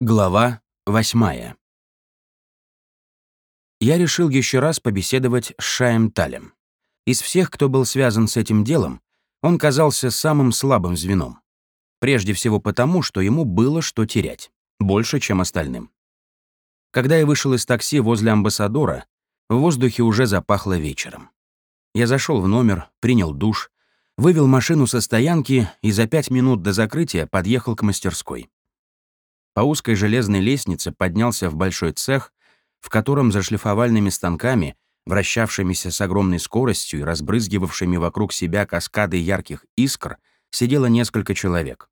Глава восьмая. Я решил еще раз побеседовать с Шаем Талем. Из всех, кто был связан с этим делом, он казался самым слабым звеном. Прежде всего потому, что ему было что терять, больше, чем остальным. Когда я вышел из такси возле амбассадора, в воздухе уже запахло вечером. Я зашел в номер, принял душ, вывел машину со стоянки и за пять минут до закрытия подъехал к мастерской. По узкой железной лестнице поднялся в большой цех, в котором за шлифовальными станками, вращавшимися с огромной скоростью и разбрызгивавшими вокруг себя каскады ярких искр, сидело несколько человек.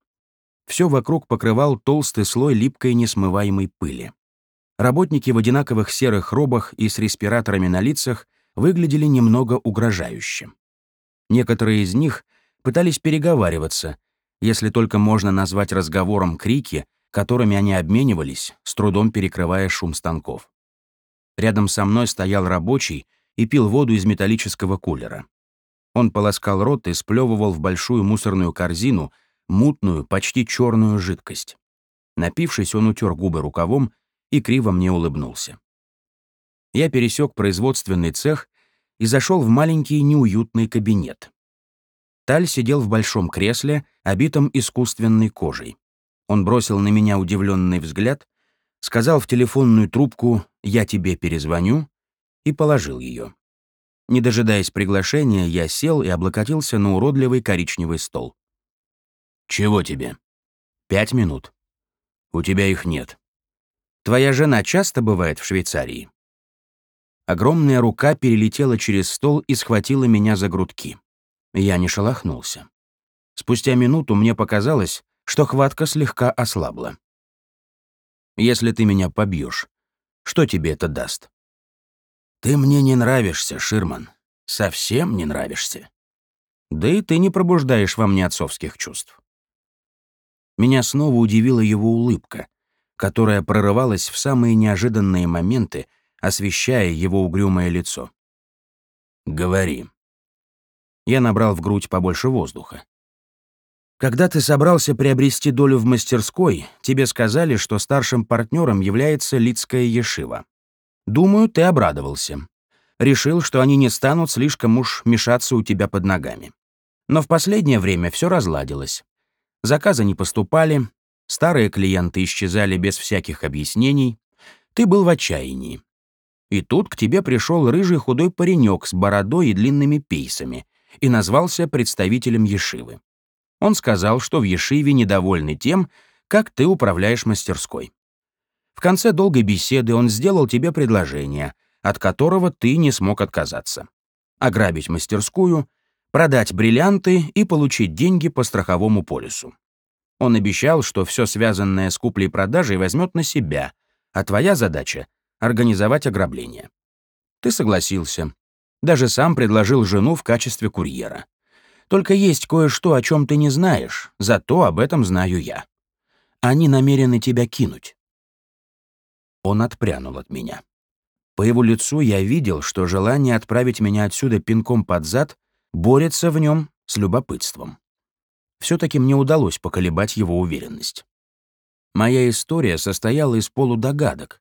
Все вокруг покрывал толстый слой липкой несмываемой пыли. Работники в одинаковых серых робах и с респираторами на лицах выглядели немного угрожающе. Некоторые из них пытались переговариваться, если только можно назвать разговором крики, которыми они обменивались, с трудом перекрывая шум станков. Рядом со мной стоял рабочий и пил воду из металлического кулера. Он полоскал рот и сплевывал в большую мусорную корзину мутную, почти черную жидкость. Напившись, он утер губы рукавом и криво мне улыбнулся. Я пересек производственный цех и зашел в маленький неуютный кабинет. Таль сидел в большом кресле, обитом искусственной кожей. Он бросил на меня удивленный взгляд, сказал в телефонную трубку «Я тебе перезвоню» и положил ее. Не дожидаясь приглашения, я сел и облокотился на уродливый коричневый стол. «Чего тебе?» «Пять минут». «У тебя их нет». «Твоя жена часто бывает в Швейцарии?» Огромная рука перелетела через стол и схватила меня за грудки. Я не шелохнулся. Спустя минуту мне показалось, что хватка слегка ослабла. «Если ты меня побьешь, что тебе это даст?» «Ты мне не нравишься, Ширман. Совсем не нравишься. Да и ты не пробуждаешь во мне отцовских чувств». Меня снова удивила его улыбка, которая прорывалась в самые неожиданные моменты, освещая его угрюмое лицо. «Говори». Я набрал в грудь побольше воздуха. Когда ты собрался приобрести долю в мастерской, тебе сказали, что старшим партнером является Лицкая Ешива. Думаю, ты обрадовался. Решил, что они не станут слишком уж мешаться у тебя под ногами. Но в последнее время все разладилось. Заказы не поступали, старые клиенты исчезали без всяких объяснений. Ты был в отчаянии. И тут к тебе пришел рыжий худой паренек с бородой и длинными пейсами и назвался представителем Ешивы. Он сказал, что в Ешиве недовольны тем, как ты управляешь мастерской. В конце долгой беседы он сделал тебе предложение, от которого ты не смог отказаться. Ограбить мастерскую, продать бриллианты и получить деньги по страховому полису. Он обещал, что все связанное с куплей-продажей возьмет на себя, а твоя задача — организовать ограбление. Ты согласился. Даже сам предложил жену в качестве курьера. Только есть кое-что, о чем ты не знаешь, зато об этом знаю я. Они намерены тебя кинуть». Он отпрянул от меня. По его лицу я видел, что желание отправить меня отсюда пинком под зад борется в нем с любопытством. Все-таки мне удалось поколебать его уверенность. Моя история состояла из полудогадок,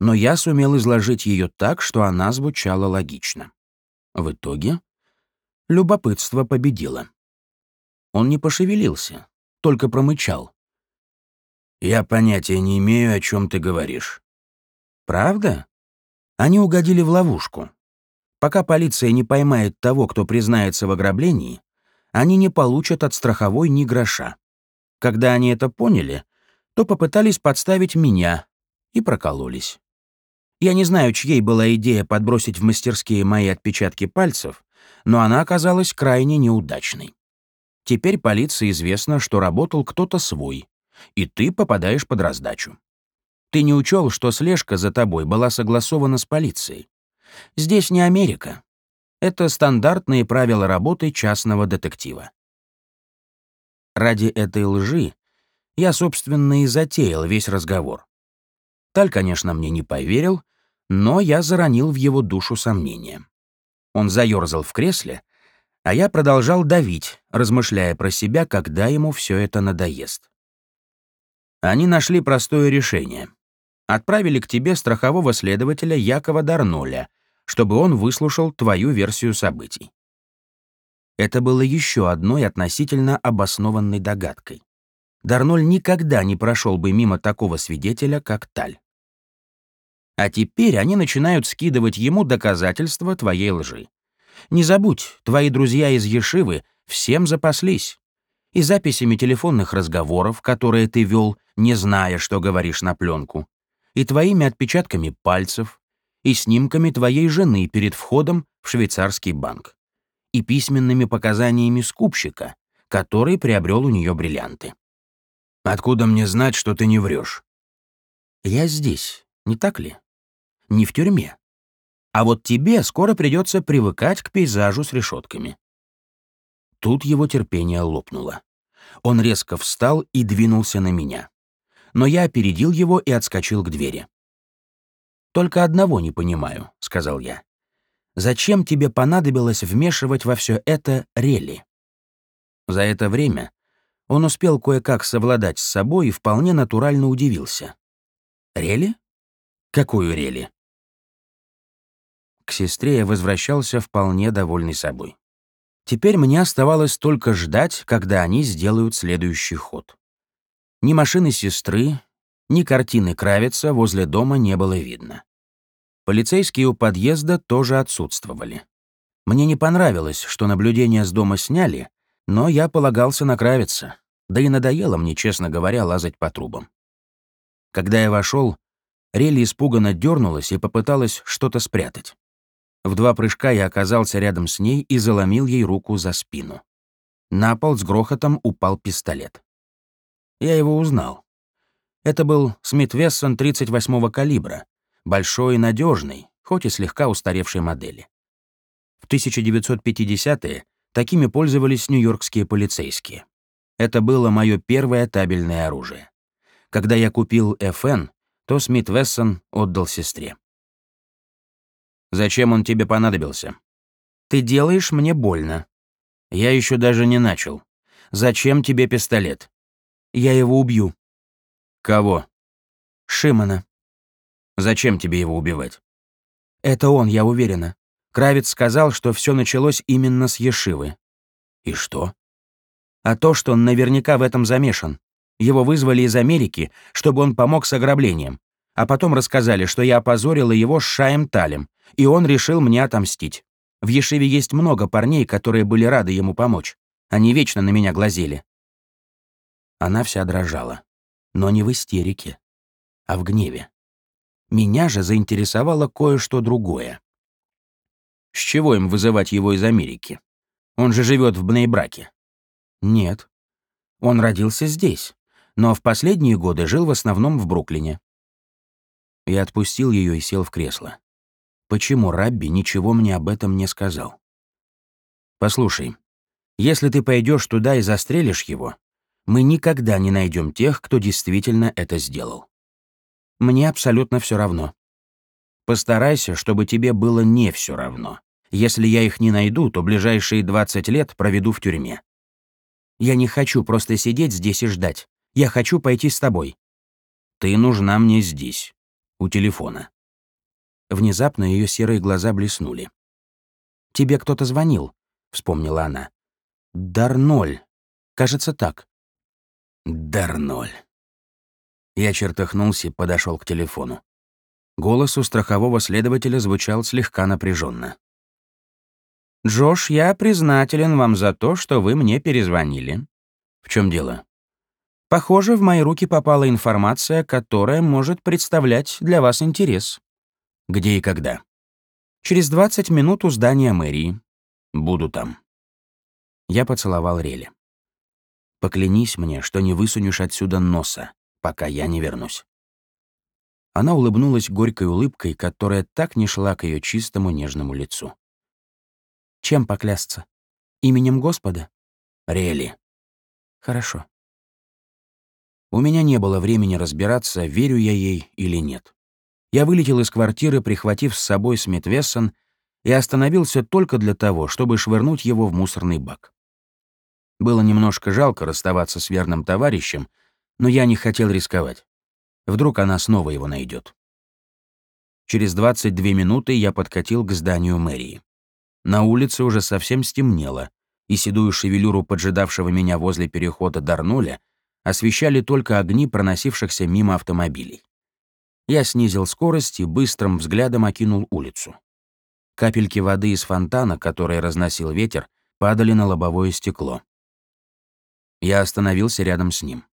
но я сумел изложить ее так, что она звучала логично. В итоге Любопытство победило. Он не пошевелился, только промычал. «Я понятия не имею, о чем ты говоришь». «Правда?» Они угодили в ловушку. Пока полиция не поймает того, кто признается в ограблении, они не получат от страховой ни гроша. Когда они это поняли, то попытались подставить меня и прокололись. Я не знаю, чьей была идея подбросить в мастерские мои отпечатки пальцев, но она оказалась крайне неудачной. Теперь полиции известно, что работал кто-то свой, и ты попадаешь под раздачу. Ты не учел, что слежка за тобой была согласована с полицией. Здесь не Америка. Это стандартные правила работы частного детектива. Ради этой лжи я, собственно, и затеял весь разговор. Таль, конечно, мне не поверил, но я заронил в его душу сомнения. Он заерзал в кресле, а я продолжал давить, размышляя про себя, когда ему все это надоест. Они нашли простое решение. Отправили к тебе страхового следователя Якова Дарноля, чтобы он выслушал твою версию событий. Это было еще одной относительно обоснованной догадкой. Дарноль никогда не прошел бы мимо такого свидетеля, как Таль. А теперь они начинают скидывать ему доказательства твоей лжи. Не забудь, твои друзья из Ешивы всем запаслись. И записями телефонных разговоров, которые ты вел, не зная, что говоришь на пленку, и твоими отпечатками пальцев, и снимками твоей жены перед входом в швейцарский банк, и письменными показаниями скупщика, который приобрел у нее бриллианты. Откуда мне знать, что ты не врешь? Я здесь, не так ли? Не в тюрьме. А вот тебе скоро придется привыкать к пейзажу с решетками. Тут его терпение лопнуло. Он резко встал и двинулся на меня. Но я опередил его и отскочил к двери. «Только одного не понимаю», — сказал я. «Зачем тебе понадобилось вмешивать во все это рели?» За это время он успел кое-как совладать с собой и вполне натурально удивился. «Рели? Какую рели?» К сестре я возвращался вполне довольный собой. Теперь мне оставалось только ждать, когда они сделают следующий ход. Ни машины сестры, ни картины Кравица возле дома не было видно. Полицейские у подъезда тоже отсутствовали. Мне не понравилось, что наблюдения с дома сняли, но я полагался на Кравица, да и надоело мне, честно говоря, лазать по трубам. Когда я вошел, Релли испуганно дернулась и попыталась что-то спрятать. В два прыжка я оказался рядом с ней и заломил ей руку за спину. На пол с грохотом упал пистолет. Я его узнал. Это был Смит Вессон 38-го калибра, большой и надежный, хоть и слегка устаревшей модели. В 1950-е такими пользовались нью-йоркские полицейские. Это было мое первое табельное оружие. Когда я купил FN, то Смит Вессон отдал сестре. Зачем он тебе понадобился? Ты делаешь мне больно. Я еще даже не начал. Зачем тебе пистолет? Я его убью. Кого? Шимана. Зачем тебе его убивать? Это он, я уверена. Кравец сказал, что все началось именно с Ешивы. И что? А то, что он наверняка в этом замешан. Его вызвали из Америки, чтобы он помог с ограблением. А потом рассказали, что я опозорила его с Шаем Талем, и он решил мне отомстить. В Ешиве есть много парней, которые были рады ему помочь. Они вечно на меня глазели. Она вся дрожала. Но не в истерике, а в гневе. Меня же заинтересовало кое-что другое. С чего им вызывать его из Америки? Он же живет в Бнейбраке. Нет. Он родился здесь, но в последние годы жил в основном в Бруклине. Я отпустил ее и сел в кресло. Почему Рабби ничего мне об этом не сказал? Послушай, если ты пойдешь туда и застрелишь его, мы никогда не найдем тех, кто действительно это сделал. Мне абсолютно все равно. Постарайся, чтобы тебе было не все равно. Если я их не найду, то ближайшие 20 лет проведу в тюрьме. Я не хочу просто сидеть здесь и ждать. Я хочу пойти с тобой. Ты нужна мне здесь, у телефона. Внезапно ее серые глаза блеснули. «Тебе кто-то звонил», — вспомнила она. «Дарноль. Кажется, так». «Дарноль». Я чертыхнулся подошел к телефону. Голос у страхового следователя звучал слегка напряженно. «Джош, я признателен вам за то, что вы мне перезвонили». «В чем дело?» «Похоже, в мои руки попала информация, которая может представлять для вас интерес». Где и когда? Через 20 минут у здания мэрии. Буду там. Я поцеловал Рели. Поклянись мне, что не высунешь отсюда носа, пока я не вернусь. Она улыбнулась горькой улыбкой, которая так не шла к ее чистому нежному лицу. Чем поклясться? Именем Господа? Рели. Хорошо. У меня не было времени разбираться, верю я ей или нет. Я вылетел из квартиры, прихватив с собой Смит Вессон, и остановился только для того, чтобы швырнуть его в мусорный бак. Было немножко жалко расставаться с верным товарищем, Но я не хотел рисковать. Вдруг она снова его найдет. Через 22 минуты я подкатил к зданию мэрии. На улице уже совсем стемнело, и седую шевелюру поджидавшего меня возле перехода Дарнуля освещали только огни проносившихся мимо автомобилей. Я снизил скорость и быстрым взглядом окинул улицу. Капельки воды из фонтана, который разносил ветер, падали на лобовое стекло. Я остановился рядом с ним.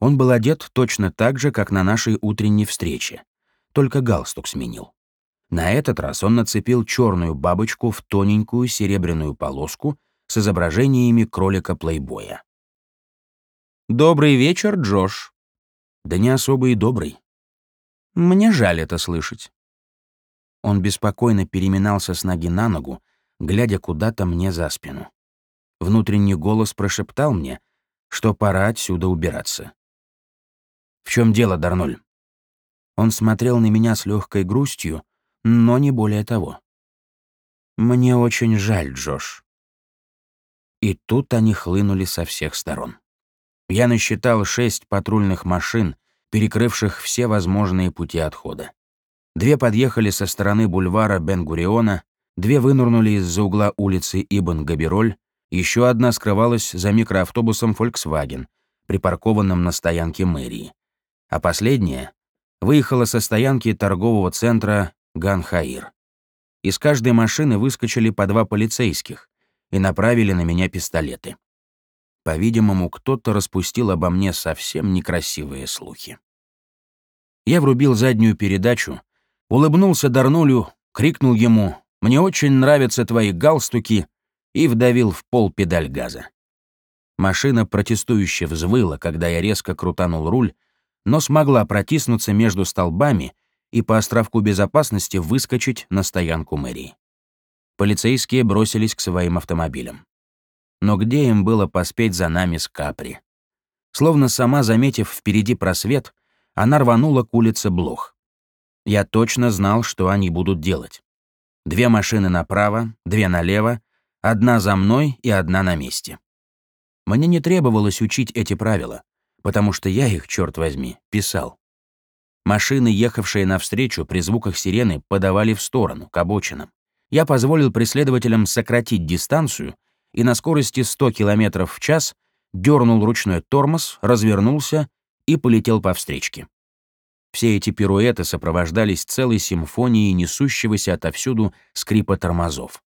Он был одет точно так же, как на нашей утренней встрече, только галстук сменил. На этот раз он нацепил черную бабочку в тоненькую серебряную полоску с изображениями кролика-плейбоя. «Добрый вечер, Джош». «Да не особо и добрый». «Мне жаль это слышать». Он беспокойно переминался с ноги на ногу, глядя куда-то мне за спину. Внутренний голос прошептал мне, что пора отсюда убираться. «В чем дело, Дарноль?» Он смотрел на меня с легкой грустью, но не более того. «Мне очень жаль, Джош». И тут они хлынули со всех сторон. Я насчитал шесть патрульных машин, перекрывших все возможные пути отхода. Две подъехали со стороны бульвара Бен-Гуриона, две вынырнули из-за угла улицы Ибн-Габироль, еще одна скрывалась за микроавтобусом Volkswagen, припаркованным на стоянке мэрии. А последняя выехала со стоянки торгового центра Ганхаир. Из каждой машины выскочили по два полицейских и направили на меня пистолеты. По-видимому, кто-то распустил обо мне совсем некрасивые слухи. Я врубил заднюю передачу, улыбнулся Дарнулю, крикнул ему «Мне очень нравятся твои галстуки» и вдавил в пол педаль газа. Машина протестующе взвыла, когда я резко крутанул руль, но смогла протиснуться между столбами и по островку безопасности выскочить на стоянку мэрии. Полицейские бросились к своим автомобилям но где им было поспеть за нами с Капри? Словно сама заметив впереди просвет, она рванула к улице Блох. Я точно знал, что они будут делать. Две машины направо, две налево, одна за мной и одна на месте. Мне не требовалось учить эти правила, потому что я их, черт возьми, писал. Машины, ехавшие навстречу при звуках сирены, подавали в сторону, к обочинам. Я позволил преследователям сократить дистанцию и на скорости 100 км в час дернул ручной тормоз, развернулся и полетел по встречке. Все эти пируэты сопровождались целой симфонией несущегося отовсюду скрипа тормозов.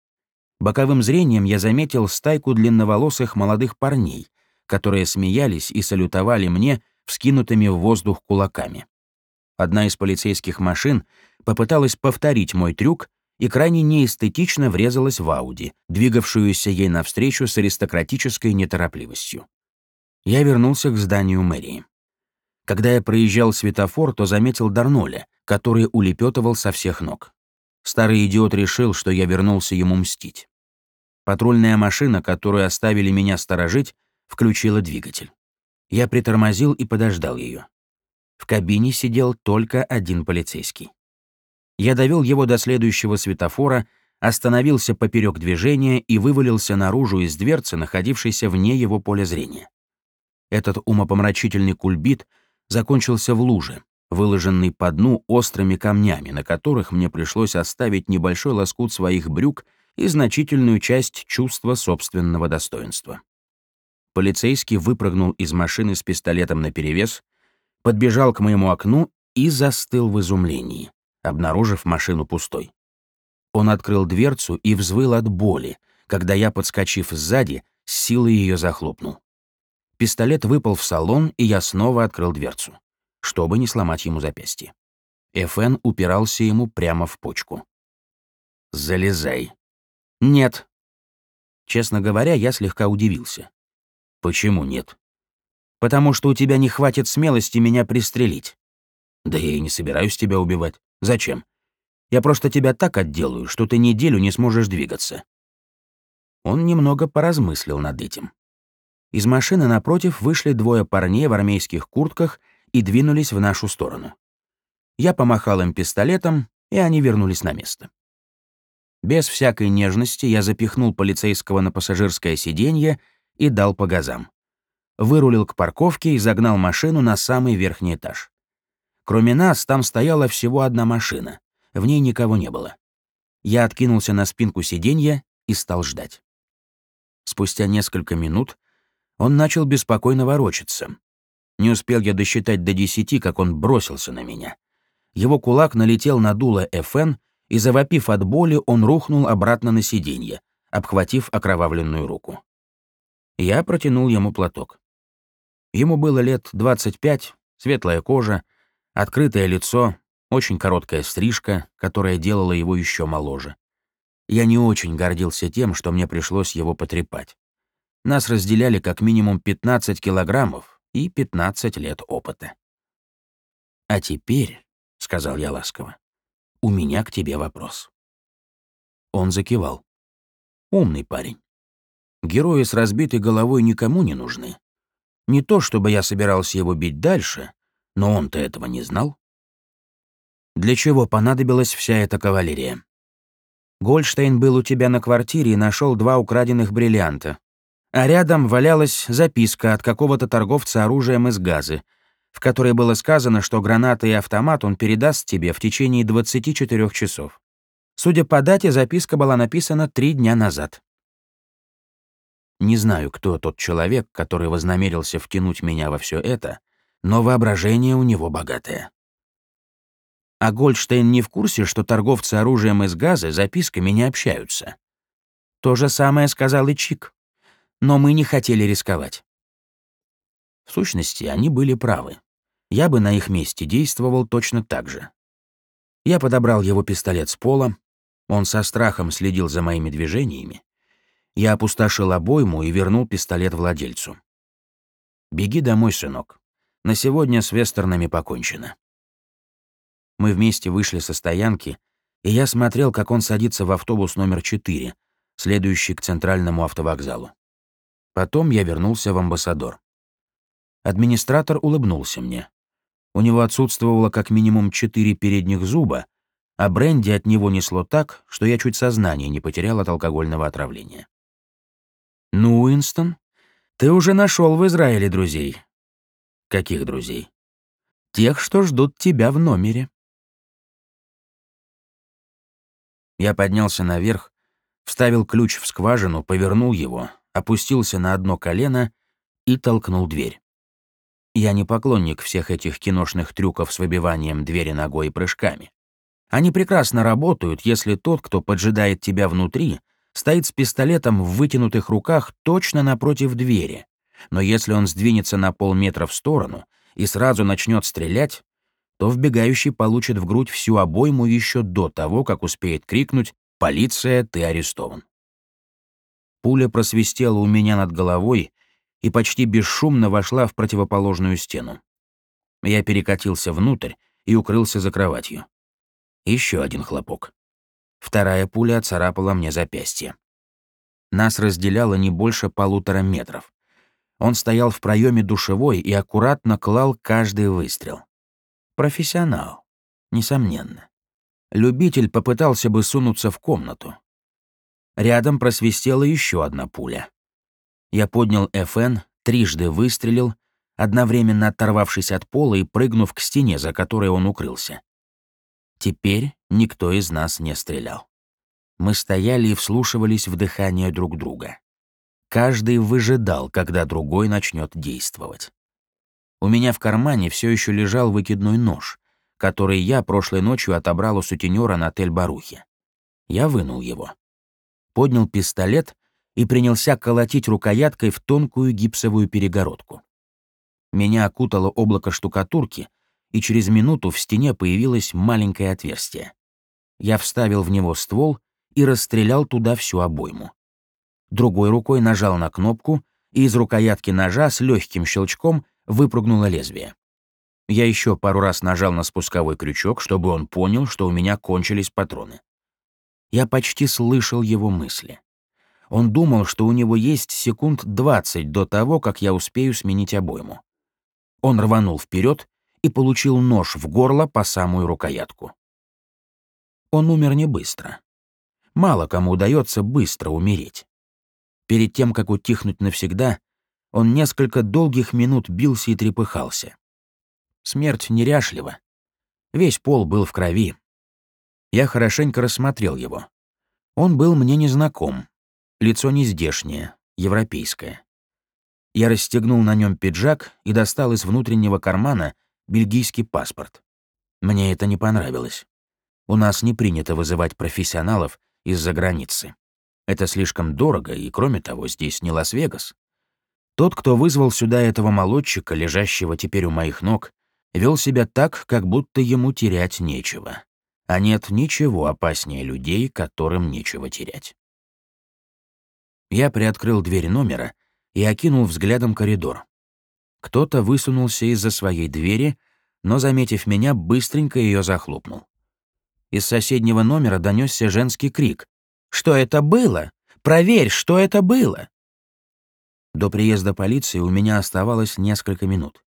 Боковым зрением я заметил стайку длинноволосых молодых парней, которые смеялись и салютовали мне вскинутыми в воздух кулаками. Одна из полицейских машин попыталась повторить мой трюк, и крайне неэстетично врезалась в Ауди, двигавшуюся ей навстречу с аристократической неторопливостью. Я вернулся к зданию мэрии. Когда я проезжал светофор, то заметил Дарноля, который улепетывал со всех ног. Старый идиот решил, что я вернулся ему мстить. Патрульная машина, которую оставили меня сторожить, включила двигатель. Я притормозил и подождал ее. В кабине сидел только один полицейский. Я довел его до следующего светофора, остановился поперек движения и вывалился наружу из дверцы, находившейся вне его поля зрения. Этот умопомрачительный кульбит закончился в луже, выложенный по дну острыми камнями, на которых мне пришлось оставить небольшой лоскут своих брюк и значительную часть чувства собственного достоинства. Полицейский выпрыгнул из машины с пистолетом наперевес, подбежал к моему окну и застыл в изумлении обнаружив машину пустой. Он открыл дверцу и взвыл от боли, когда я, подскочив сзади, с силой ее захлопнул. Пистолет выпал в салон, и я снова открыл дверцу, чтобы не сломать ему запястье. ФН упирался ему прямо в почку. «Залезай». «Нет». Честно говоря, я слегка удивился. «Почему нет?» «Потому что у тебя не хватит смелости меня пристрелить». «Да я и не собираюсь тебя убивать. Зачем? Я просто тебя так отделаю, что ты неделю не сможешь двигаться». Он немного поразмыслил над этим. Из машины напротив вышли двое парней в армейских куртках и двинулись в нашу сторону. Я помахал им пистолетом, и они вернулись на место. Без всякой нежности я запихнул полицейского на пассажирское сиденье и дал по газам. вырулил к парковке и загнал машину на самый верхний этаж. Кроме нас, там стояла всего одна машина. В ней никого не было. Я откинулся на спинку сиденья и стал ждать. Спустя несколько минут он начал беспокойно ворочаться. Не успел я досчитать до десяти, как он бросился на меня. Его кулак налетел на дуло ФН, и, завопив от боли, он рухнул обратно на сиденье, обхватив окровавленную руку. Я протянул ему платок. Ему было лет 25, светлая кожа, открытое лицо, очень короткая стрижка, которая делала его еще моложе. Я не очень гордился тем, что мне пришлось его потрепать. Нас разделяли как минимум 15 килограммов и 15 лет опыта. «А теперь», — сказал я ласково, — «у меня к тебе вопрос». Он закивал. «Умный парень. Герои с разбитой головой никому не нужны. Не то, чтобы я собирался его бить дальше, но он-то этого не знал. Для чего понадобилась вся эта кавалерия? Гольдштейн был у тебя на квартире и нашел два украденных бриллианта. А рядом валялась записка от какого-то торговца оружием из газы, в которой было сказано, что гранаты и автомат он передаст тебе в течение 24 часов. Судя по дате, записка была написана три дня назад. Не знаю, кто тот человек, который вознамерился втянуть меня во все это, но воображение у него богатое. А Гольдштейн не в курсе, что торговцы оружием из газа записками не общаются. То же самое сказал и Чик. Но мы не хотели рисковать. В сущности, они были правы. Я бы на их месте действовал точно так же. Я подобрал его пистолет с пола, он со страхом следил за моими движениями. Я опустошил обойму и вернул пистолет владельцу. «Беги домой, сынок. На сегодня с вестернами покончено». Мы вместе вышли со стоянки, и я смотрел, как он садится в автобус номер 4, следующий к центральному автовокзалу. Потом я вернулся в амбассадор. Администратор улыбнулся мне. У него отсутствовало как минимум четыре передних зуба, а бренди от него несло так, что я чуть сознание не потерял от алкогольного отравления. «Ну, Уинстон, ты уже нашел в Израиле друзей». «Каких друзей?» «Тех, что ждут тебя в номере». Я поднялся наверх, вставил ключ в скважину, повернул его, опустился на одно колено и толкнул дверь. Я не поклонник всех этих киношных трюков с выбиванием двери ногой и прыжками. Они прекрасно работают, если тот, кто поджидает тебя внутри, стоит с пистолетом в вытянутых руках точно напротив двери. Но если он сдвинется на полметра в сторону и сразу начнет стрелять, то вбегающий получит в грудь всю обойму еще до того, как успеет крикнуть «Полиция, ты арестован!». Пуля просвистела у меня над головой и почти бесшумно вошла в противоположную стену. Я перекатился внутрь и укрылся за кроватью. Еще один хлопок. Вторая пуля оцарапала мне запястье. Нас разделяло не больше полутора метров. Он стоял в проеме душевой и аккуратно клал каждый выстрел. Профессионал, несомненно. Любитель попытался бы сунуться в комнату. Рядом просвистела еще одна пуля. Я поднял ФН, трижды выстрелил, одновременно оторвавшись от пола и прыгнув к стене, за которой он укрылся. Теперь никто из нас не стрелял. Мы стояли и вслушивались в дыхание друг друга. Каждый выжидал, когда другой начнет действовать. У меня в кармане все еще лежал выкидной нож, который я прошлой ночью отобрал у сутенера на Тель-Барухе. Я вынул его. Поднял пистолет и принялся колотить рукояткой в тонкую гипсовую перегородку. Меня окутало облако штукатурки, и через минуту в стене появилось маленькое отверстие. Я вставил в него ствол и расстрелял туда всю обойму. Другой рукой нажал на кнопку, и из рукоятки ножа с легким щелчком выпрыгнуло лезвие. Я еще пару раз нажал на спусковой крючок, чтобы он понял, что у меня кончились патроны. Я почти слышал его мысли. Он думал, что у него есть секунд 20 до того, как я успею сменить обойму. Он рванул вперед и получил нож в горло по самую рукоятку. Он умер не быстро. Мало кому удается быстро умереть. Перед тем, как утихнуть навсегда, Он несколько долгих минут бился и трепыхался. Смерть неряшлива. Весь пол был в крови. Я хорошенько рассмотрел его. Он был мне незнаком. Лицо не здешнее, европейское. Я расстегнул на нем пиджак и достал из внутреннего кармана бельгийский паспорт. Мне это не понравилось. У нас не принято вызывать профессионалов из-за границы. Это слишком дорого, и, кроме того, здесь не Лас-Вегас. Тот, кто вызвал сюда этого молодчика, лежащего теперь у моих ног, вел себя так, как будто ему терять нечего. А нет ничего опаснее людей, которым нечего терять. Я приоткрыл дверь номера и окинул взглядом коридор. Кто-то высунулся из-за своей двери, но, заметив меня, быстренько ее захлопнул. Из соседнего номера донесся женский крик. «Что это было? Проверь, что это было!» До приезда полиции у меня оставалось несколько минут.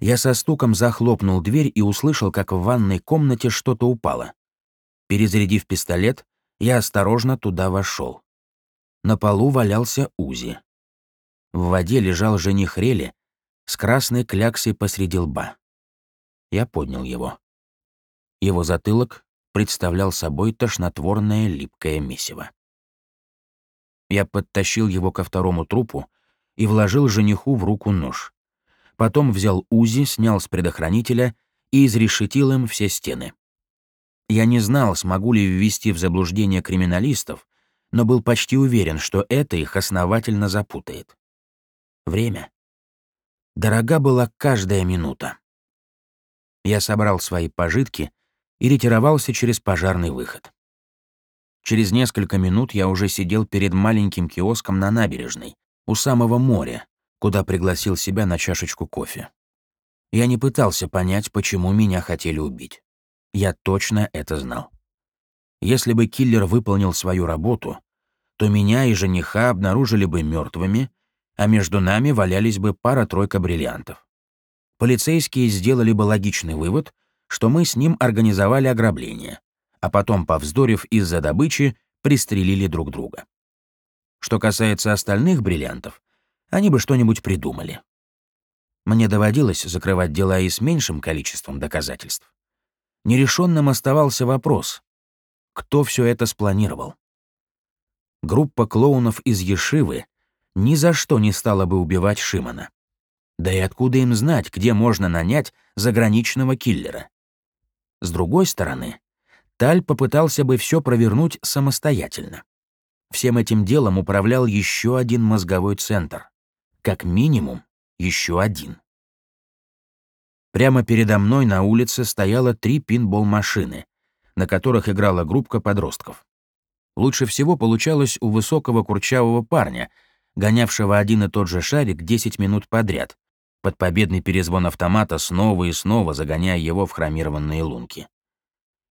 Я со стуком захлопнул дверь и услышал, как в ванной комнате что-то упало. Перезарядив пистолет, я осторожно туда вошел. На полу валялся Узи. В воде лежал жених Рели с красной кляксой посреди лба. Я поднял его. Его затылок представлял собой тошнотворное липкое месиво. Я подтащил его ко второму трупу и вложил жениху в руку нож. Потом взял УЗИ, снял с предохранителя и изрешетил им все стены. Я не знал, смогу ли ввести в заблуждение криминалистов, но был почти уверен, что это их основательно запутает. Время. Дорога была каждая минута. Я собрал свои пожитки и ретировался через пожарный выход. Через несколько минут я уже сидел перед маленьким киоском на набережной, у самого моря, куда пригласил себя на чашечку кофе. Я не пытался понять, почему меня хотели убить. Я точно это знал. Если бы киллер выполнил свою работу, то меня и жениха обнаружили бы мертвыми а между нами валялись бы пара-тройка бриллиантов. Полицейские сделали бы логичный вывод, что мы с ним организовали ограбление, а потом, повздорив из-за добычи, пристрелили друг друга. Что касается остальных бриллиантов, они бы что-нибудь придумали. Мне доводилось закрывать дела и с меньшим количеством доказательств. Нерешенным оставался вопрос, кто все это спланировал. Группа клоунов из Ешивы ни за что не стала бы убивать Шимана. Да и откуда им знать, где можно нанять заграничного киллера? С другой стороны, Таль попытался бы все провернуть самостоятельно. Всем этим делом управлял еще один мозговой центр. Как минимум, еще один. Прямо передо мной на улице стояло три пинбол-машины, на которых играла группа подростков. Лучше всего получалось у высокого курчавого парня — гонявшего один и тот же шарик 10 минут подряд, под победный перезвон автомата снова и снова загоняя его в хромированные лунки.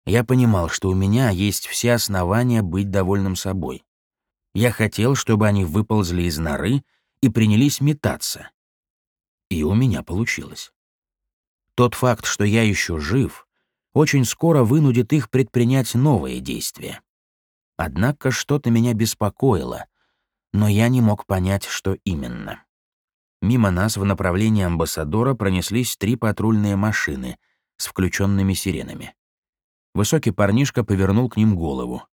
Я понимал, что у меня есть все основания быть довольным собой. Я хотел, чтобы они выползли из норы и принялись метаться. И у меня получилось. Тот факт, что я еще жив, очень скоро вынудит их предпринять новые действия. Однако что-то меня беспокоило, но я не мог понять, что именно. Мимо нас в направлении амбассадора пронеслись три патрульные машины с включенными сиренами. Высокий парнишка повернул к ним голову.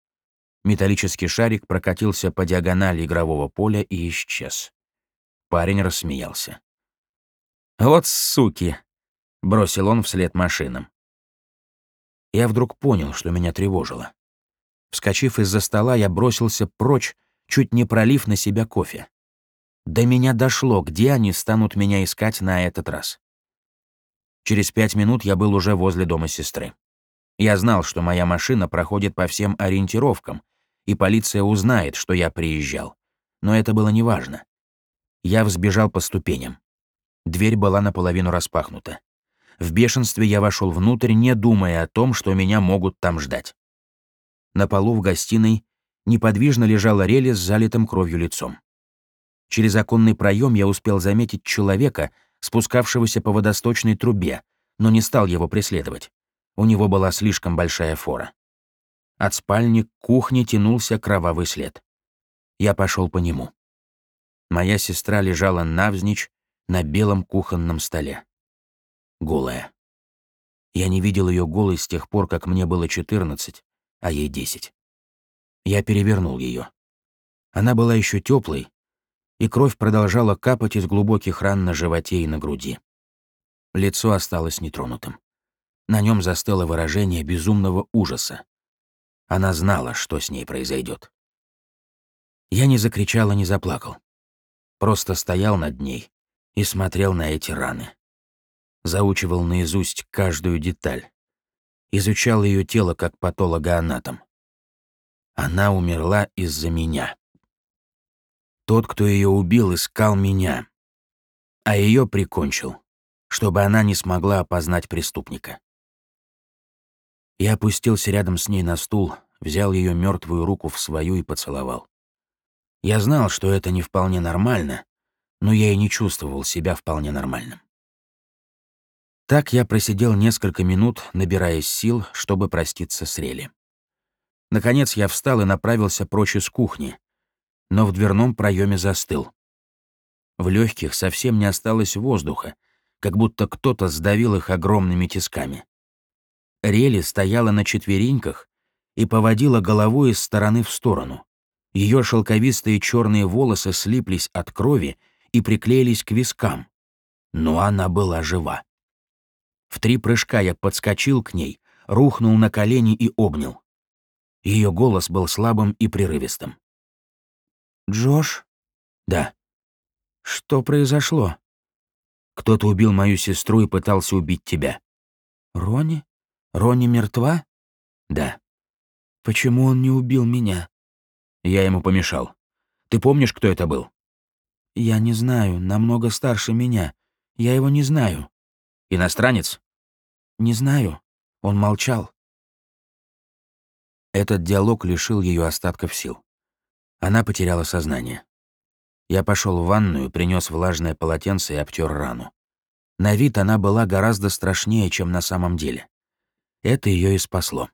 Металлический шарик прокатился по диагонали игрового поля и исчез. Парень рассмеялся. «Вот суки!» — бросил он вслед машинам. Я вдруг понял, что меня тревожило. Вскочив из-за стола, я бросился прочь, чуть не пролив на себя кофе. До меня дошло, где они станут меня искать на этот раз. Через пять минут я был уже возле дома сестры. Я знал, что моя машина проходит по всем ориентировкам, и полиция узнает, что я приезжал. Но это было неважно. Я взбежал по ступеням. Дверь была наполовину распахнута. В бешенстве я вошел внутрь, не думая о том, что меня могут там ждать. На полу в гостиной неподвижно лежала Рели с залитым кровью лицом. Через оконный проем я успел заметить человека, спускавшегося по водосточной трубе, но не стал его преследовать. У него была слишком большая фора. От спальни к кухне тянулся кровавый след. Я пошел по нему. Моя сестра лежала навзничь на белом кухонном столе. Голая. Я не видел ее голой с тех пор, как мне было 14, а ей 10. Я перевернул ее. Она была еще теплой, и кровь продолжала капать из глубоких ран на животе и на груди. Лицо осталось нетронутым. На нем застыло выражение безумного ужаса. Она знала, что с ней произойдет. Я не закричал и не заплакал. Просто стоял над ней и смотрел на эти раны. Заучивал наизусть каждую деталь. Изучал ее тело как патологоанатом. Она умерла из-за меня. Тот, кто ее убил, искал меня, а ее прикончил, чтобы она не смогла опознать преступника. Я опустился рядом с ней на стул, взял ее мертвую руку в свою и поцеловал. Я знал, что это не вполне нормально, но я и не чувствовал себя вполне нормальным. Так я просидел несколько минут, набираясь сил, чтобы проститься с Рели. Наконец я встал и направился прочь из кухни, но в дверном проеме застыл. В легких совсем не осталось воздуха, как будто кто-то сдавил их огромными тисками. Рели стояла на четвереньках и поводила головой из стороны в сторону. Ее шелковистые черные волосы слиплись от крови и приклеились к вискам. Но она была жива. В три прыжка я подскочил к ней, рухнул на колени и обнял. Ее голос был слабым и прерывистым. «Джош?» «Да». «Что произошло?» «Кто-то убил мою сестру и пытался убить тебя». «Рони? Рони мертва?» «Да». «Почему он не убил меня?» Я ему помешал. Ты помнишь, кто это был? Я не знаю, намного старше меня. Я его не знаю. Иностранец? Не знаю. Он молчал. Этот диалог лишил ее остатков сил. Она потеряла сознание. Я пошел в ванную, принес влажное полотенце и обтер рану. На вид она была гораздо страшнее, чем на самом деле. Это ее и спасло.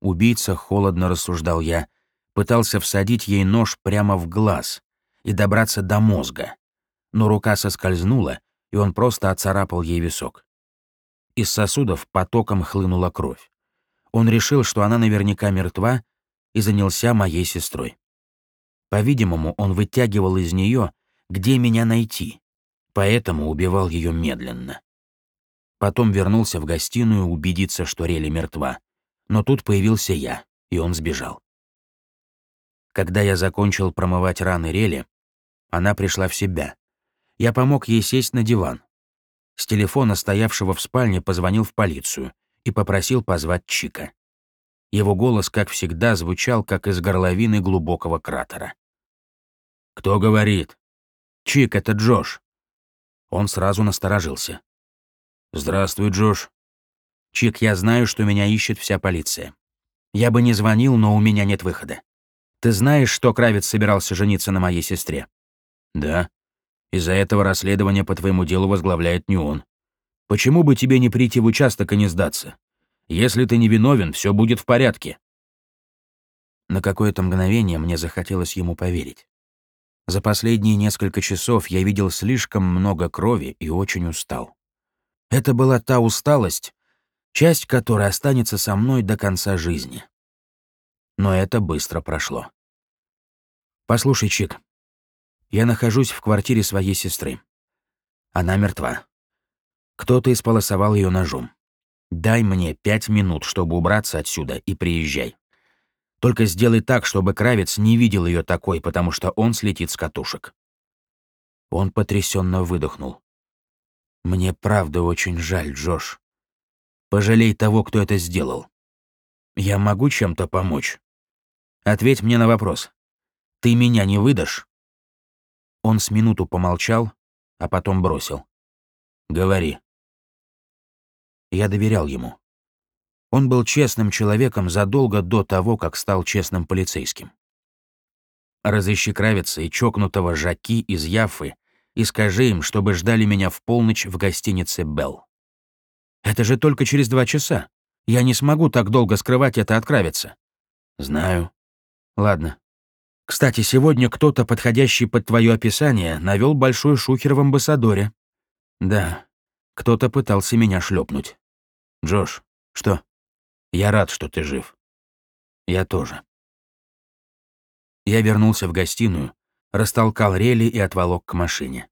Убийца, холодно рассуждал я, пытался всадить ей нож прямо в глаз и добраться до мозга, но рука соскользнула, и он просто оцарапал ей висок. Из сосудов потоком хлынула кровь. Он решил, что она наверняка мертва, и занялся моей сестрой. По-видимому, он вытягивал из нее, где меня найти, поэтому убивал ее медленно. Потом вернулся в гостиную убедиться, что Рели мертва. Но тут появился я, и он сбежал. Когда я закончил промывать раны Рели, она пришла в себя. Я помог ей сесть на диван. С телефона, стоявшего в спальне, позвонил в полицию и попросил позвать Чика. Его голос, как всегда, звучал, как из горловины глубокого кратера. «Кто говорит?» «Чик, это Джош». Он сразу насторожился. «Здравствуй, Джош». «Чик, я знаю, что меня ищет вся полиция. Я бы не звонил, но у меня нет выхода. Ты знаешь, что Кравец собирался жениться на моей сестре? Да. Из-за этого расследование по твоему делу возглавляет не он. Почему бы тебе не прийти в участок и не сдаться? Если ты не виновен, все будет в порядке. На какое-то мгновение мне захотелось ему поверить. За последние несколько часов я видел слишком много крови и очень устал. Это была та усталость, часть которой останется со мной до конца жизни но это быстро прошло. «Послушай, Чик, я нахожусь в квартире своей сестры. Она мертва. Кто-то исполосовал ее ножом. Дай мне пять минут, чтобы убраться отсюда, и приезжай. Только сделай так, чтобы Кравец не видел ее такой, потому что он слетит с катушек». Он потрясенно выдохнул. «Мне правда очень жаль, Джош. Пожалей того, кто это сделал. Я могу чем-то помочь? Ответь мне на вопрос. Ты меня не выдашь?» Он с минуту помолчал, а потом бросил. «Говори». Я доверял ему. Он был честным человеком задолго до того, как стал честным полицейским. Разыщи Кравица и чокнутого Жаки из Яфы и скажи им, чтобы ждали меня в полночь в гостинице «Белл». Это же только через два часа. Я не смогу так долго скрывать это от Кравица. Знаю. Ладно. Кстати, сегодня кто-то, подходящий под твое описание, навел большой шухер в амбассадоре. Да, кто-то пытался меня шлепнуть. Джош, что? Я рад, что ты жив. Я тоже. Я вернулся в гостиную, растолкал рели и отволок к машине.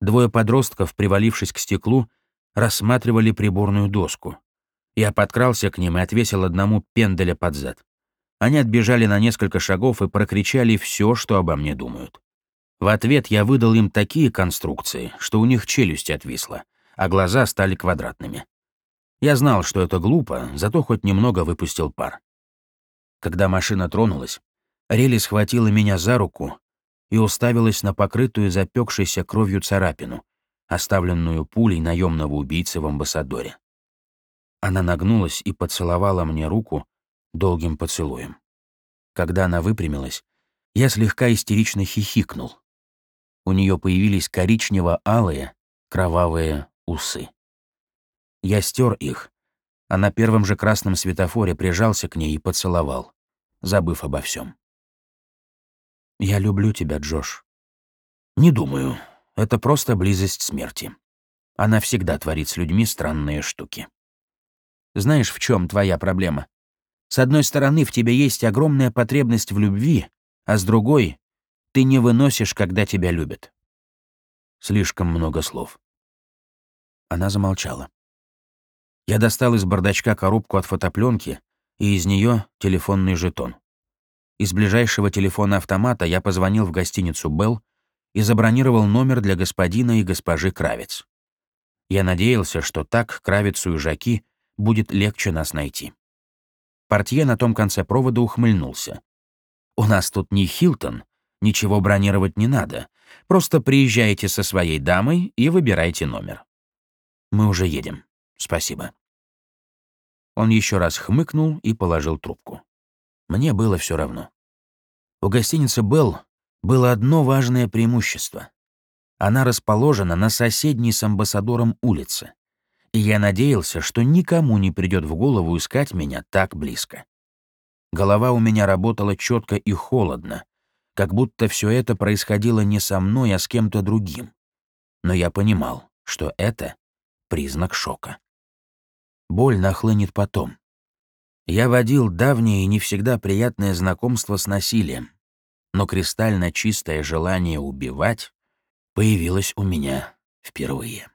Двое подростков, привалившись к стеклу, рассматривали приборную доску. Я подкрался к ним и отвесил одному пенделя под зад. Они отбежали на несколько шагов и прокричали все, что обо мне думают. В ответ я выдал им такие конструкции, что у них челюсть отвисла, а глаза стали квадратными. Я знал, что это глупо, зато хоть немного выпустил пар. Когда машина тронулась, Рели схватила меня за руку и уставилась на покрытую запекшейся кровью царапину, оставленную пулей наемного убийцы в амбассадоре. Она нагнулась и поцеловала мне руку долгим поцелуем. Когда она выпрямилась, я слегка истерично хихикнул. У нее появились коричнево-алые, кровавые усы. Я стер их, а на первом же красном светофоре прижался к ней и поцеловал, забыв обо всем. «Я люблю тебя, Джош». «Не думаю. Это просто близость смерти. Она всегда творит с людьми странные штуки». «Знаешь, в чем твоя проблема? С одной стороны, в тебе есть огромная потребность в любви, а с другой — ты не выносишь, когда тебя любят». Слишком много слов. Она замолчала. Я достал из бардачка коробку от фотопленки и из нее телефонный жетон. Из ближайшего телефона-автомата я позвонил в гостиницу «Белл» и забронировал номер для господина и госпожи Кравец. Я надеялся, что так Кравицу и Жаки будет легче нас найти. Портье на том конце провода ухмыльнулся. «У нас тут не Хилтон, ничего бронировать не надо. Просто приезжайте со своей дамой и выбирайте номер. Мы уже едем. Спасибо». Он еще раз хмыкнул и положил трубку. Мне было все равно. У гостиницы «Белл» было одно важное преимущество. Она расположена на соседней с амбассадором улице, и я надеялся, что никому не придет в голову искать меня так близко. Голова у меня работала четко и холодно, как будто все это происходило не со мной, а с кем-то другим. Но я понимал, что это признак шока. Боль нахлынет потом, я водил давнее и не всегда приятное знакомство с насилием, но кристально чистое желание убивать появилось у меня впервые.